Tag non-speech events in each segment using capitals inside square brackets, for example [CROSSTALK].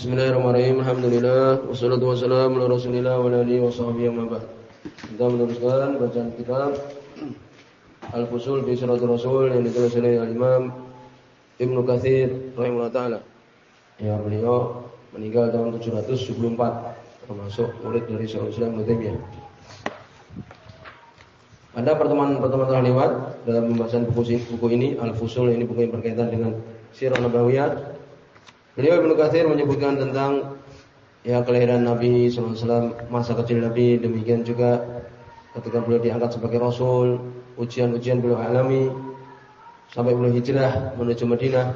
Bismillahirrahmanirrahim. Alhamdulillah wassalatu wassalamu ala Rasulillah wa alihi washabbihi wa ba'd. Kita meneruskan bacaan kitab Al-Fusul fi Siratul Rasul yang ditulis oleh Al-Imam Ibnu Katsir rahimahullah taala. Ya beliau meninggal tahun 774 termasuk murid dari Syaikhul Islam Ibnu Taimiyah. Pada pertemuan-pertemuan telah lewat dalam pembahasan buku, buku ini Al-Fusul ini buku yang berkaitan dengan Sirah Nabawiyah Beliau Ibnu Katsir menyebutkan tentang ya kelahiran Nabi SAW, masa kecil Nabi, demikian juga ketika beliau diangkat sebagai Rasul, ujian-ujian beliau alami sampai beliau hijrah menuju Madinah.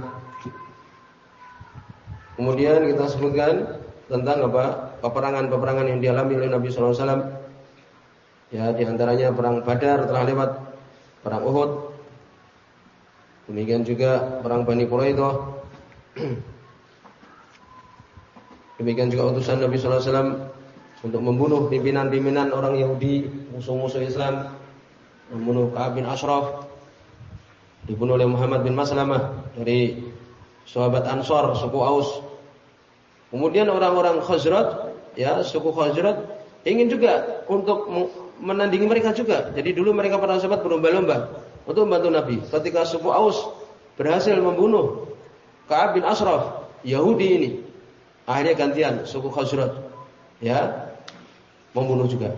Kemudian kita sebutkan tentang apa peperangan-peperangan yang dialami oleh Nabi SAW. Ya, di antaranya perang Badar telah lewat, perang Uhud, demikian juga perang Bani Quraidah. [CLEARS THROAT] Demikian juga utusan Nabi sallallahu alaihi wasallam untuk membunuh pimpinan-pimpinan orang Yahudi, musuh-musuh Islam, membunuh Ka'ab bin Ashraf, dibunuh oleh Muhammad bin Maslamah dari sahabat Ansor suku Aus. Kemudian orang-orang Khazraj, ya, suku Khazraj ingin juga untuk menandingi mereka juga. Jadi dulu mereka para sahabat berlomba-lomba untuk membantu Nabi. Ketika suku Aus berhasil membunuh Ka'ab bin Ashraf, Yahudi ini, Akhirnya gantian suku Khazraj. Ya membunuh juga.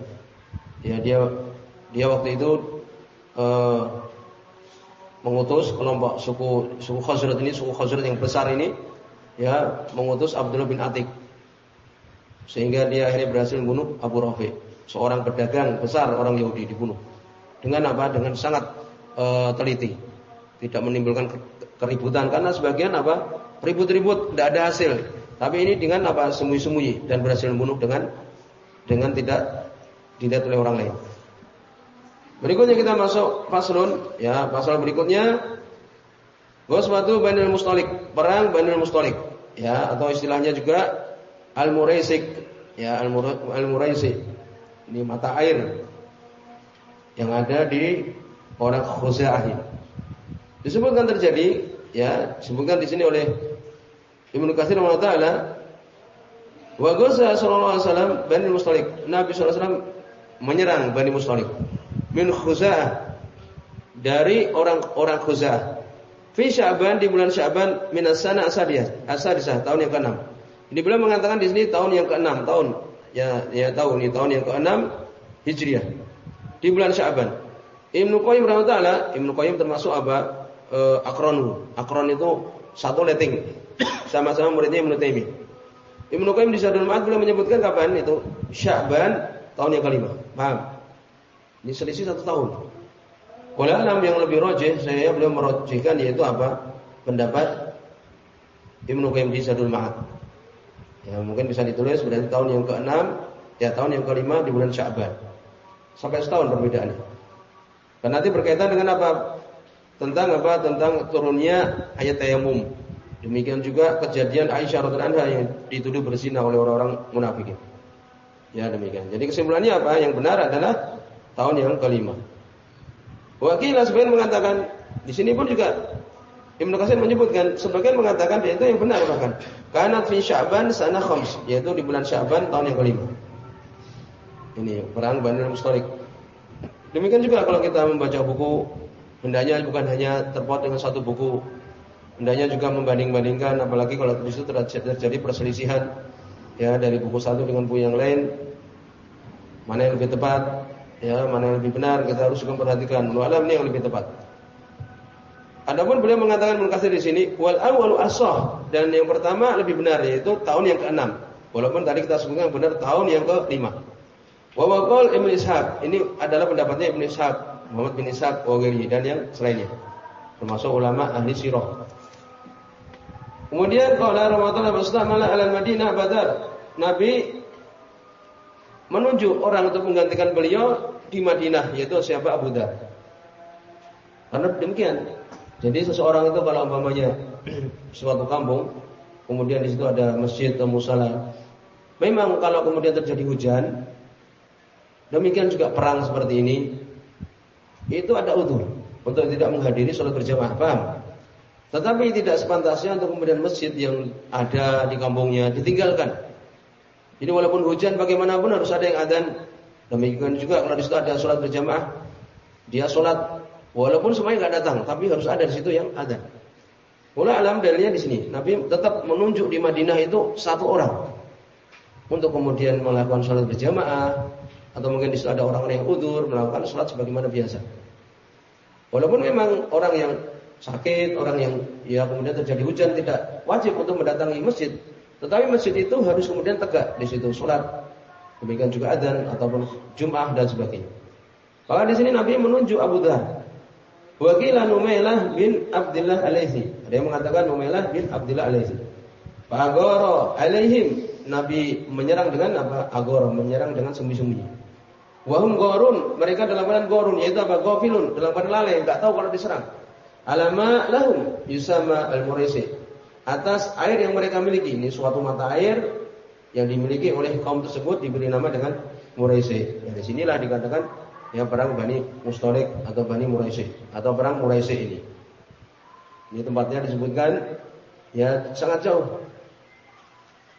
Ya dia dia waktu itu uh, mengutus kelompok suku suku Khazraj ini suku Khazraj yang besar ini ya mengutus Abdullah bin Atik. Sehingga dia akhirnya berhasil membunuh Abu Rafi. Seorang pedagang besar orang Yahudi dibunuh. Dengan apa? Dengan sangat uh, teliti. Tidak menimbulkan keributan. Karena sebagian apa? Ribut-ribut tidak ada hasil tapi ini dengan apa? Sembunyi-sembunyi dan berhasil membunuh dengan dengan tidak dilihat oleh orang lain. Berikutnya kita masuk faslun, ya, pasal berikutnya Ghazwatu Banil Mustalik, perang Banil Mustalik, ya, atau istilahnya juga Al-Muraisik, ya, Al-Muraisik. Ini mata air yang ada di orang Khuza'ah. Disebutkan terjadi, ya, disebutkan di sini oleh Ibnu Katsir mengatakan Wa ghaza sallallahu alaihi wasallam Bani Mustalik. Nabi sallallahu alaihi wasallam menyerang Bani Mustalik min Khuza'ah dari orang-orang Khuza'ah. Fi Sya'ban di bulan Sya'ban min as-sana asadiyah, asadisah tahun yang ke-6. Ini beliau mengatakan di sini tahun yang ke-6, tahun ya ya tahun ini tahun yang ke-6 Hijriah. Di bulan Sya'ban. Ibnu Qayyim rahimahullah Ibnu Qayyim termasuk apa? E, akron. Akron itu satu letting sama-sama muridnya Ibnu Taimiyah. Ibnu Qayyim di Zadul Ma'ad beliau menyebutkan kapan itu? Sya'ban tahun yang kelima. Paham? Ini selisih satu tahun. Walau alam yang lebih rojih, saya belum merojihkan yaitu apa? Pendapat Ibnu Qayyim di Zadul Ma'ad. Ya, mungkin bisa ditulis berarti tahun yang ke-6, ya tahun yang kelima di bulan Sya'ban. Sampai setahun perbedaannya. Dan nanti berkaitan dengan apa? Tentang apa? Tentang turunnya ayat tayamum. Demikian juga kejadian Aisyah radhiallahu anha yang dituduh berzina oleh orang-orang munafikin. Ya demikian. Jadi kesimpulannya apa? Yang benar adalah tahun yang kelima. Wakilah sebagian mengatakan di sini pun juga Ibnu Katsir menyebutkan sebagian mengatakan itu yang benar bahkan. Karena fi Sya'ban sana khams, yaitu di bulan Sya'ban tahun yang kelima. Ini perang Bani Mustalik. Demikian juga kalau kita membaca buku hendaknya bukan hanya terpaut dengan satu buku Hendaknya juga membanding-bandingkan apalagi kalau di situ terjadi perselisihan ya dari buku satu dengan buku yang lain. Mana yang lebih tepat ya mana yang lebih benar kita harus juga perhatikan alam ini yang lebih tepat. Adapun beliau mengatakan mengkasih di sini wal awwalu asah. Dan yang pertama lebih benar yaitu tahun yang keenam. Walaupun tadi kita sebutkan benar tahun yang kelima. Wa waqal Ibnu Ishaq. Ini adalah pendapatnya Ibnu Ishaq Muhammad bin Ishaq Wagiri dan yang selainnya. Termasuk ulama ahli sirah Kemudian qala Rasulullah wastamala ala Madinah Badar. Nabi menunjuk orang untuk menggantikan beliau di Madinah yaitu siapa Abu Dhar. Karena demikian. Jadi seseorang itu kalau umpamanya [CLEARS THROAT] suatu kampung kemudian di situ ada masjid atau musala. Memang kalau kemudian terjadi hujan demikian juga perang seperti ini itu ada udur untuk tidak menghadiri sholat berjamaah. Paham? Tetapi tidak sepantasnya untuk kemudian masjid yang ada di kampungnya ditinggalkan. Jadi walaupun hujan bagaimanapun harus ada yang adzan. Demikian juga kalau di situ ada sholat berjamaah, dia sholat walaupun semuanya nggak datang, tapi harus ada di situ yang adzan. Mulai alam dalilnya di sini. Nabi tetap menunjuk di Madinah itu satu orang untuk kemudian melakukan sholat berjamaah atau mungkin di situ ada orang-orang yang udur melakukan sholat sebagaimana biasa. Walaupun memang orang yang sakit, orang yang ya kemudian terjadi hujan tidak wajib untuk mendatangi masjid, tetapi masjid itu harus kemudian tegak di situ sholat, demikian juga adzan ataupun jum'ah dan sebagainya. Maka di sini Nabi menunjuk Abu Dhar. Wakila Numailah bin Abdullah alaihi. Ada yang mengatakan Numailah bin Abdullah alaihi. Fagoro alaihim. Nabi menyerang dengan apa? Agoro, menyerang dengan sembunyi-sembunyi. Wahum gorun, mereka dalam keadaan gorun, yaitu apa? Gofilun, dalam keadaan lalai, nggak tahu kalau diserang. Alama lahum yusama al-muraisi. Atas air yang mereka miliki, ini suatu mata air yang dimiliki oleh kaum tersebut diberi nama dengan muraisi. Dari sinilah dikatakan ya perang Bani Mustalik atau Bani Muraisi atau perang Muraisi ini. Ini tempatnya disebutkan ya sangat jauh.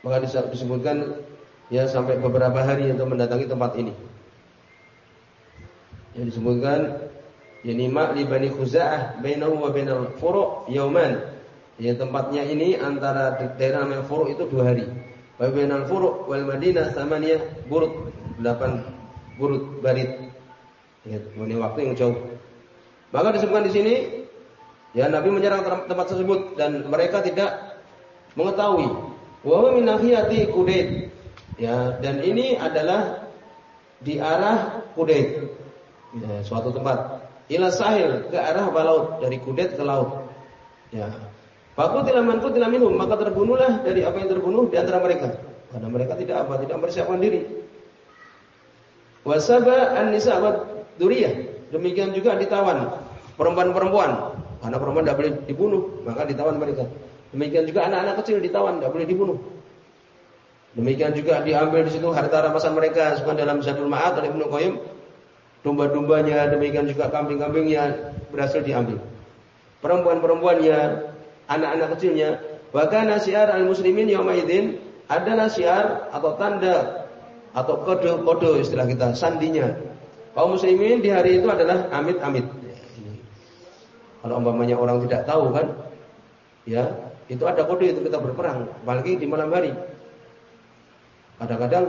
Maka disebutkan ya sampai beberapa hari untuk mendatangi tempat ini yang disebutkan yani ma li bani Khuza'ah bainahu wa bainal furu' yauman. Ya tempatnya ini antara daerah namanya furu' itu dua hari. Wa bainal furu' wal Madinah samaniyah burut, delapan burut barit. Ya, ini waktu yang jauh. Maka disebutkan di sini ya Nabi menyerang tempat tersebut dan mereka tidak mengetahui wa min nahiyati Kudaid. Ya, dan ini adalah di arah Kudaid ya, suatu tempat ila sahil ke arah balaut dari kudet ke laut. Ya. Fakutilah man kutilah minhum maka terbunuhlah dari apa yang terbunuh di antara mereka. Karena mereka tidak apa tidak mempersiapkan diri. Wasaba an-nisa duriyah demikian juga ditawan perempuan-perempuan. Karena perempuan tidak boleh dibunuh maka ditawan mereka. Demikian juga anak-anak kecil ditawan tidak boleh dibunuh. Demikian juga diambil di situ harta rampasan mereka sebenarnya dalam Zadul Ma'ad oleh Ibnu Qayyim domba-dombanya, demikian juga kambing-kambingnya berhasil diambil. Perempuan-perempuannya, anak-anak kecilnya, bahkan nasiar al-muslimin yaumaidin adalah syiar atau tanda atau kode-kode istilah kita, sandinya. Kaum muslimin di hari itu adalah amit-amit. Kalau umpamanya orang tidak tahu kan, ya itu ada kode itu kita berperang, apalagi di malam hari. Kadang-kadang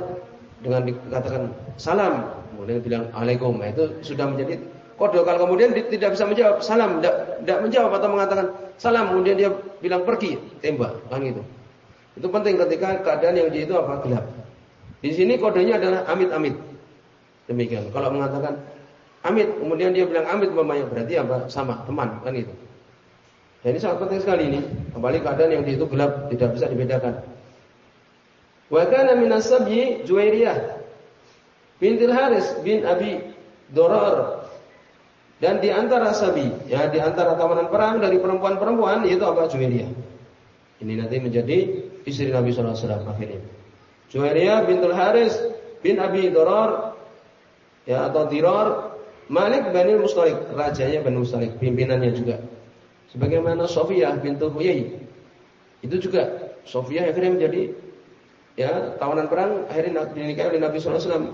dengan dikatakan salam, kemudian bilang alaikum, nah, itu sudah menjadi kode. Kalau kemudian tidak bisa menjawab salam, tidak, tidak menjawab atau mengatakan salam, kemudian dia bilang pergi, tembak, kan itu. Itu penting ketika keadaan yang di itu apa gelap. Di sini kodenya adalah amit-amit. Demikian. Kalau mengatakan amit, kemudian dia bilang amit mamanya berarti apa? Sama, teman, kan itu. Dan ini sangat penting sekali ini. Kembali keadaan yang di itu gelap, tidak bisa dibedakan. Wa kana min asabyi Juwairiyah Haris bin Abi Dorar dan di antara sabi, ya di antara tawanan perang dari perempuan-perempuan yaitu apa Juwairiyah. Ini nanti menjadi istri Nabi sallallahu alaihi wasallam akhirnya. Juwairiyah bintul Haris bin Abi Dorar ya atau Dirar Malik Bani Mustalik, rajanya Bani Mustalik, pimpinannya juga. Sebagaimana Sofiyah bintu Huyai. Itu juga Sofiyah akhirnya menjadi ya tawanan perang akhirnya dinikahi oleh Nabi wasallam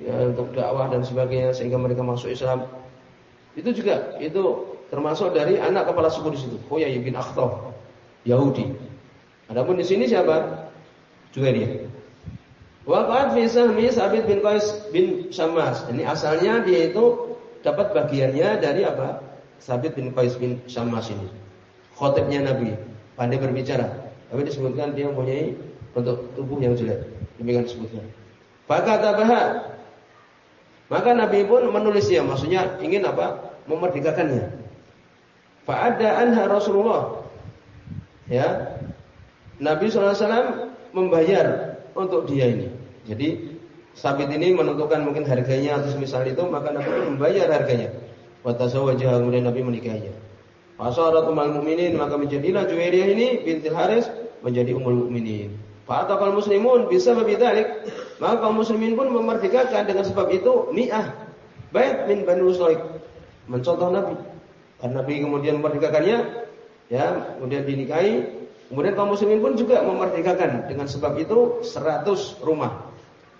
ya untuk dakwah dan sebagainya sehingga mereka masuk Islam. Itu juga itu termasuk dari anak kepala suku di situ, Huyai bin Akhtab, Yahudi. Adapun di sini siapa? Juwairiyah. Waqat fi sahmi Sabit bin Qais bin Syammas. Ini asalnya dia itu dapat bagiannya dari apa? Sabit bin Qais bin Syammas ini. Khotibnya Nabi, pandai berbicara. Tapi disebutkan dia mempunyai untuk tubuh yang jelek. Demikian disebutkan. Maka tabaha. Maka Nabi pun menulisnya, maksudnya ingin apa? Memerdekakannya. Fa'ada anha Rasulullah. Ya. Nabi SAW membayar untuk dia ini. Jadi Sabit ini menentukan mungkin harganya atau misal itu, maka Nabi pun membayar harganya. Watasawajah kemudian Nabi menikahinya. Fasaratul mukminin maka menjadilah Juwairiyah ini bintil Haris menjadi umul mukminin. Fa'ataqal muslimun bisa bidzalik. Maka kaum muslimin pun memerdekakan dengan sebab itu mi'ah bait min Bani Mustalik. Mencontoh Nabi. Karena Nabi kemudian memerdekakannya, Ya, kemudian dinikahi, kemudian kaum muslimin pun juga memerdekakan dengan sebab itu 100 rumah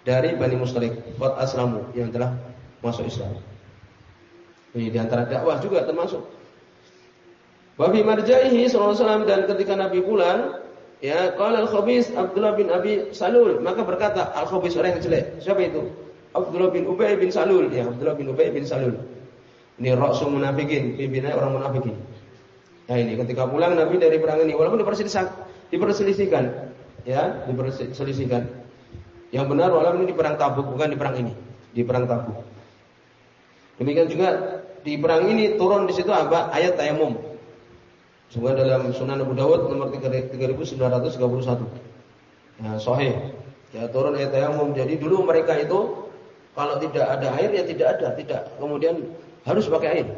dari Bani Mustalik, Qad Aslamu yang telah masuk Islam. Ini di antara dakwah juga termasuk. Wabi marjaihi sallallahu dan ketika Nabi pulang, ya qala al-khabis Abdullah bin Abi Salul, maka berkata al-khabis orang yang jelek. Siapa itu? Abdullah bin Ubay bin Salul, ya Abdullah bin Ubay bin Salul. Ini rasul munafikin, pimpinannya orang munafikin. Nah ini ketika pulang Nabi dari perang ini, walaupun diperselisihkan, ya diperselisihkan. Yang benar walaupun ini di perang Tabuk, bukan di perang ini, di perang Tabuk. Demikian juga di perang ini turun di situ apa? Ayat tayamum. Semua dalam Sunan Abu Dawud nomor 3931. Ya, sahih. Ya, turun ayat tayamum. Jadi dulu mereka itu kalau tidak ada air ya tidak ada, tidak. Kemudian harus pakai air.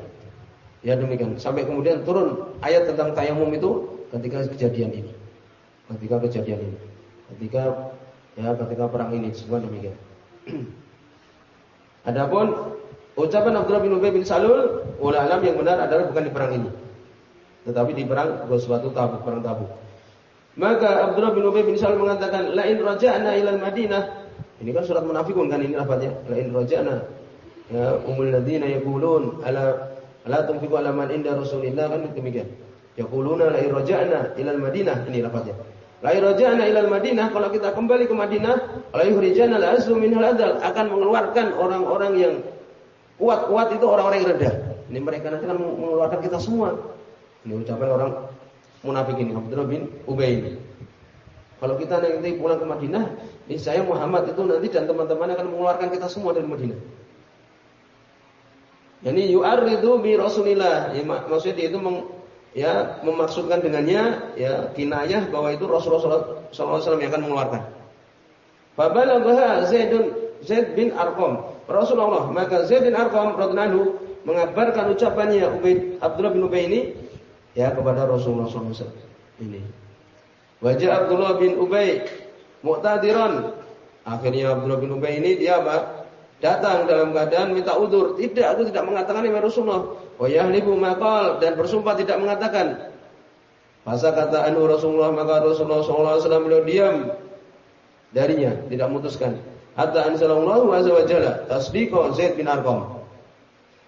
Ya demikian. Sampai kemudian turun ayat tentang tayamum itu ketika kejadian ini. Ketika kejadian ini. Ketika ya ketika perang ini semua demikian. [CLEARS THROAT] Adapun Ucapan Abdullah bin Ubay bin Salul, ulama yang benar adalah bukan di perang ini. Tetapi di perang suatu Tabuk, perang Tabuk. Maka Abdullah bin Ubay bin Salul mengatakan, "La in raja'na ila Madinah." Ini kan surat munafikun kan ini lafaznya. La in raja'na ya umul ladina yaqulun ala ala tunfiqu ala man inda Rasulillah kan demikian. Yaquluna la in raja'na ila Madinah ini lafaznya. La in raja'na ila Madinah kalau kita kembali ke Madinah, la yuhrijana al-azlu min al akan mengeluarkan orang-orang yang Kuat-kuat itu orang-orang yang rendah. Ini mereka nanti akan mengeluarkan kita semua. Ini ucapan orang munafik ini, Abdullah bin Ubay ini. Kalau kita nanti pulang ke Madinah, saya Muhammad itu nanti dan teman-teman akan mengeluarkan kita semua dari Madinah. Jadi yu'arridu bi Rasulillah. Ya, maksudnya dia itu meng, ya memaksudkan dengannya ya kinayah bahwa itu Rasulullah SAW yang akan mengeluarkan. Fabalagha Zaidun Zaid bin Arqam Rasulullah. Maka Zaid bin Arqam radhiyallahu mengabarkan ucapannya Ubaid Abdullah bin Ubay ini ya kepada Rasulullah SAW. Ini. Wajah Abdullah bin Ubay mu'tadiran. Akhirnya Abdullah bin Ubay ini dia apa? Datang dalam keadaan minta udur. Tidak, aku tidak mengatakan ini Rasulullah. Wa maqal dan bersumpah tidak mengatakan. Masa kata anu Rasulullah maka Rasulullah SAW beliau diam darinya, tidak memutuskan. Hatta anzalallahu azza wa jalla Zaid bin Arqam.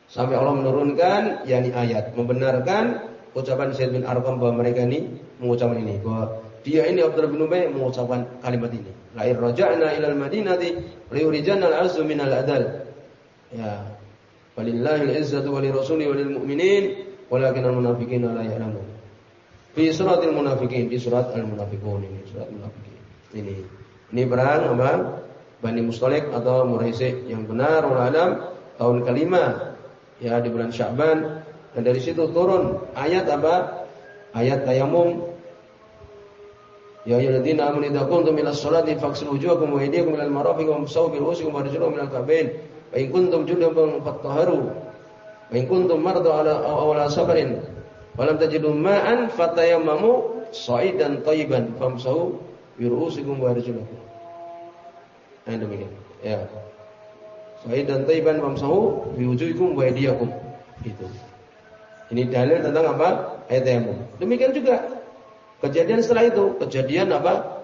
Sampai Allah menurunkan yakni ayat membenarkan ucapan Zaid bin Arqam bahwa mereka ini mengucapkan ini bahwa dia ini Abdullah bin Ubay mengucapkan kalimat ini. La in raja'na ilal madinati liyurijanna al-'azzu min al-adal. Ya. Walillahi al-izzatu wa lirasuli wa lil mu'minin walakin al-munafiqina la ya'lamun. Fi suratil munafiqin, di surat al-munafiqun ini, surat munafiqin. Ini. Ini perang apa? Bani Mustalik atau Muraisi yang benar alam tahun kelima ya di bulan Sya'ban dan dari situ turun ayat apa? Ayat tayamum Ya ayyuhalladzina amanu idza kuntum ilas sholati faghsilu wujuhakum wa aydiyakum ilal marafiq wamsahu bi ru'usikum wa arjulakum minal ka'bayn wa in kuntum junuban fattahharu wa in kuntum marda ala aw ala safarin wa lam tajidu ma'an fatayammamu sa'idan thayyiban famsahu bi ru'usikum wa arjulakum Nah, demikian. Ya. Sahih dan taiban famsahu bi wujuhikum wa aydiyakum. Itu. Ini dalil tentang apa? Ayat tayamum. Demikian juga kejadian setelah itu, kejadian apa?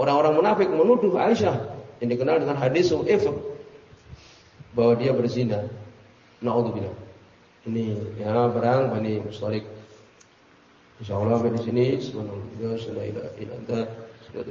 Orang-orang munafik menuduh Aisyah yang dikenal dengan hadis ifk bahwa dia berzina. Nauzubillah. Ini ya barang Bani Mustalik. Insyaallah di sini subhanallah. Ya sudah ila ila anta sudah